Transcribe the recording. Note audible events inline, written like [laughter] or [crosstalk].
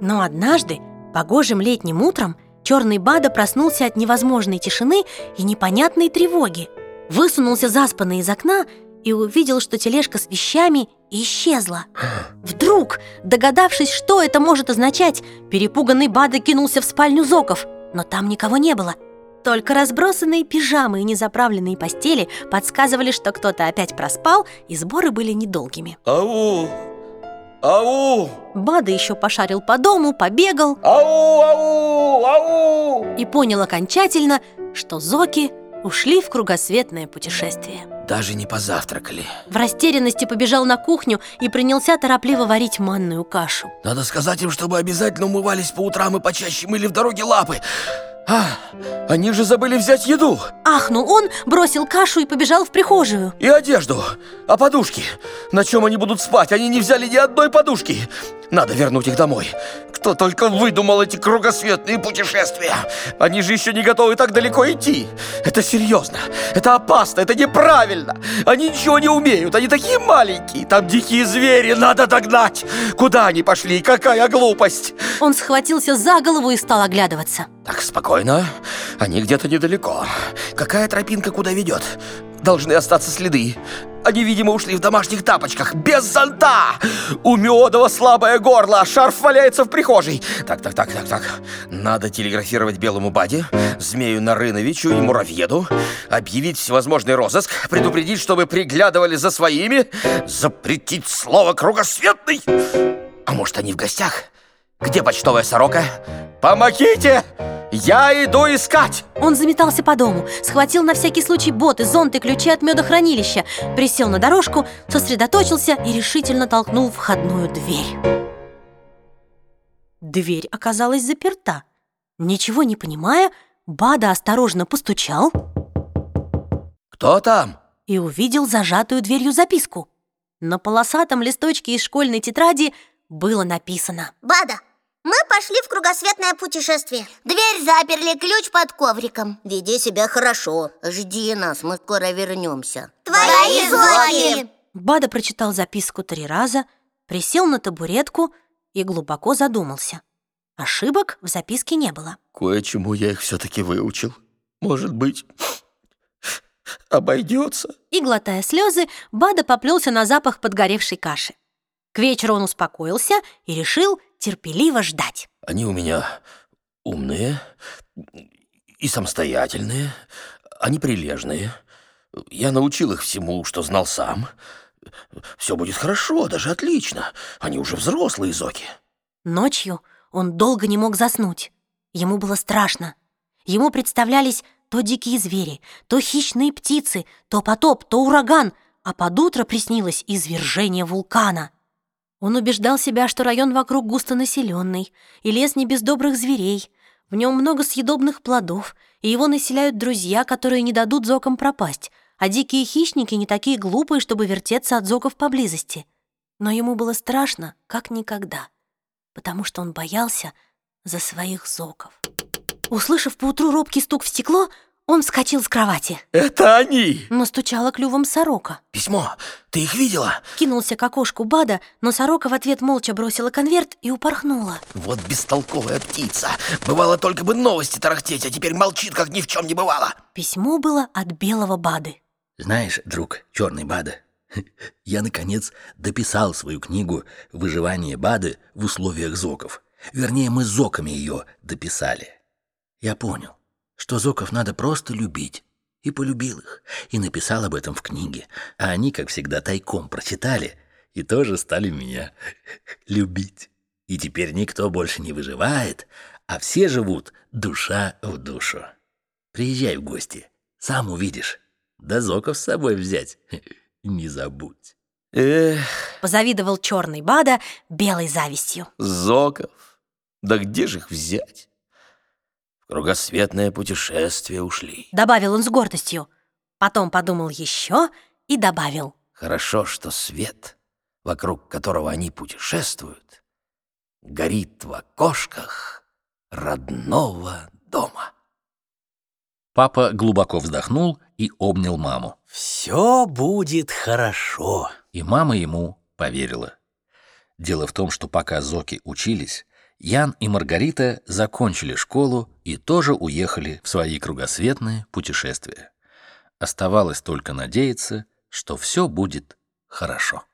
Но однажды, погожим летним утром, черный Бада проснулся от невозможной тишины и непонятной тревоги. Высунулся заспанный из окна и увидел, что тележка с вещами исчезла. Вдруг, догадавшись, что это может означать, перепуганный Бада кинулся в спальню Зоков, но там никого не было. Только разбросанные пижамы и незаправленные постели подсказывали, что кто-то опять проспал, и сборы были недолгими. Ау! Ау! Бада еще пошарил по дому, побегал Ау! Ау! Ау! и понял окончательно, что Зоки ушли в кругосветное путешествие. Даже не позавтракали. В растерянности побежал на кухню и принялся торопливо варить манную кашу. Надо сказать им, чтобы обязательно умывались по утрам и почаще мыли в дороге лапы. А, они же забыли взять еду Ахнул он, бросил кашу и побежал в прихожую. и одежду. А подушки? На чем они будут спать? Они не взяли ни одной подушки. Надо вернуть их домой. Кто только выдумал эти кругосветные путешествия. Они же еще не готовы так далеко идти. Это серьезно. Это опасно. Это неправильно. Они ничего не умеют. Они такие маленькие. Там дикие звери. Надо догнать. Куда они пошли? Какая глупость. Он схватился за голову и стал оглядываться. Так, спокойно. Они где-то недалеко. Какая тропинка куда ведет? Должны остаться следы. Они, видимо, ушли в домашних тапочках, без зонта! У Мёдова слабое горло, шарф валяется в прихожей. Так, так, так, так, так. Надо телеграфировать Белому Баде, Змею Нарыновичу и Муравьеду, объявить всевозможный розыск, предупредить, чтобы приглядывали за своими, запретить слово «кругосветный». А может, они в гостях? Где почтовая сорока? Помогите! Я иду искать! Он заметался по дому, схватил на всякий случай боты, зонт и ключи от медохранилища, присел на дорожку, сосредоточился и решительно толкнул входную дверь. Дверь оказалась заперта. Ничего не понимая, Бада осторожно постучал Кто там? и увидел зажатую дверью записку. На полосатом листочке из школьной тетради было написано Бада, мы пошли в кругосветное путешествие Дверь заперли, ключ под ковриком Веди себя хорошо, жди нас, мы скоро вернемся Твои зоки! Бада прочитал записку три раза, присел на табуретку и глубоко задумался. Ошибок в записке не было. Кое-чему я их все-таки выучил. Может быть, [laughs] обойдется. И, глотая слезы, Бада поплелся на запах подгоревшей каши. К вечеру он успокоился и решил терпеливо ждать. Они у меня умные и самостоятельные. Они прилежные. Я научил их всему, что знал сам. Все будет хорошо, даже отлично. Они уже взрослые зоки. Ночью он долго не мог заснуть. Ему было страшно. Ему представлялись то дикие звери, то хищные птицы, то потоп, то ураган, а под утро приснилось извержение вулкана. Он убеждал себя, что район вокруг густонаселенный, и лес не без добрых зверей. В нем много съедобных плодов, и его населяют друзья, которые не дадут зокам пропасть, а дикие хищники не такие глупые, чтобы вертеться от зоков поблизости. Но ему было страшно, как никогда, потому что он боялся за своих зоков. Услышав поутру робкий стук в стекло, он вскочил с кровати. Это они! Настучала клювом сорока. Письмо. Ты их видела? Кинулся к окошку Бада, но сорока в ответ молча бросила конверт и упорхнула. Вот бестолковая птица. Бывало только бы новости тарахтеть, а теперь молчит, как ни в чем не бывало. Письмо было от белого Бады. Знаешь, друг, черный Бада, [laughs] я, наконец, дописал свою книгу «Выживание Бады в условиях зоков». Вернее, мы с зоками ее дописали. Я понял, что зоков надо просто любить. И полюбил их, и написал об этом в книге. А они, как всегда, тайком прочитали и тоже стали меня [laughs] любить. И теперь никто больше не выживает, а все живут душа в душу. Приезжай в гости, сам увидишь. Да зоков с собой взять [laughs] не забудь. Эх, Позавидовал черный Бада белой завистью. зоков. Да где же их взять? Кругосветное путешествие ушли. Добавил он с гордостью. Потом подумал еще и добавил. Хорошо, что свет, вокруг которого они путешествуют, горит в окошках родного дома. Папа глубоко вздохнул и обнял маму. Все будет хорошо. И мама ему поверила. Дело в том, что пока Зоки учились, Ян и Маргарита закончили школу и тоже уехали в свои кругосветные путешествия. Оставалось только надеяться, что все будет хорошо.